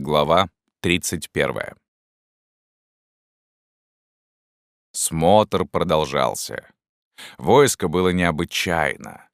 Глава 31. Смотр продолжался. Войско было необычайно.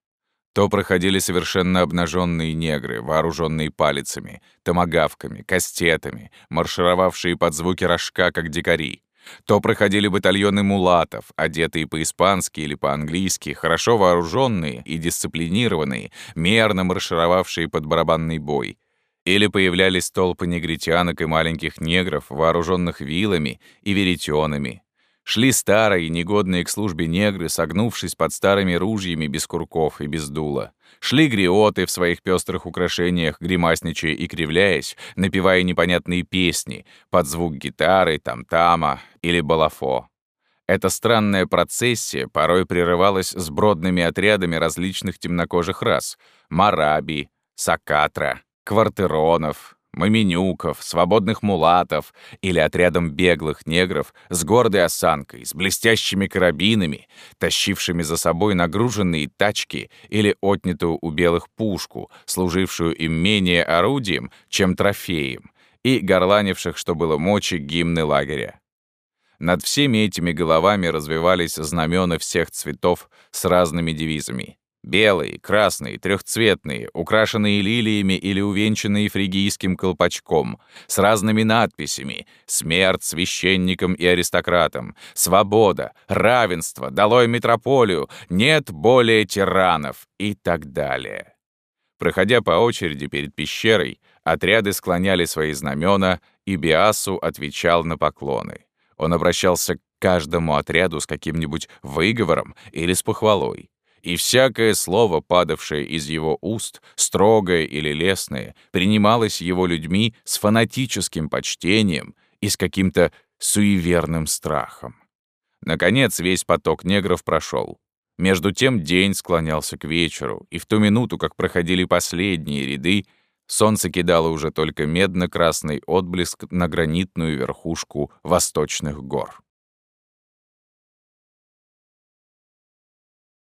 То проходили совершенно обнаженные негры, вооруженные палицами, томагавками, кастетами, маршировавшие под звуки рожка, как дикари. То проходили батальоны мулатов, одетые по-испански или по-английски, хорошо вооруженные и дисциплинированные, мерно маршировавшие под барабанный бой — или появлялись толпы негритянок и маленьких негров, вооруженных вилами и веретенами. Шли старые, негодные к службе негры, согнувшись под старыми ружьями без курков и без дула. Шли гриоты в своих пестрых украшениях, гримасничая и кривляясь, напевая непонятные песни под звук гитары, там-тама или балафо. Эта странная процессия порой прерывалась с бродными отрядами различных темнокожих рас — мараби, сакатра, квартеронов, маменюков, свободных мулатов или отрядом беглых негров с гордой осанкой, с блестящими карабинами, тащившими за собой нагруженные тачки или отнятую у белых пушку, служившую им менее орудием, чем трофеем, и горланивших, что было мочи, гимны лагеря. Над всеми этими головами развивались знамена всех цветов с разными девизами. Белые, красные, трехцветные, украшенные лилиями или увенчанные фригийским колпачком, с разными надписями «Смерть священникам и аристократам», «Свобода», «Равенство», «Долой метрополию», «Нет более тиранов» и так далее. Проходя по очереди перед пещерой, отряды склоняли свои знамена, и Биасу отвечал на поклоны. Он обращался к каждому отряду с каким-нибудь выговором или с похвалой и всякое слово, падавшее из его уст, строгое или лесное, принималось его людьми с фанатическим почтением и с каким-то суеверным страхом. Наконец весь поток негров прошел. Между тем день склонялся к вечеру, и в ту минуту, как проходили последние ряды, солнце кидало уже только медно-красный отблеск на гранитную верхушку восточных гор.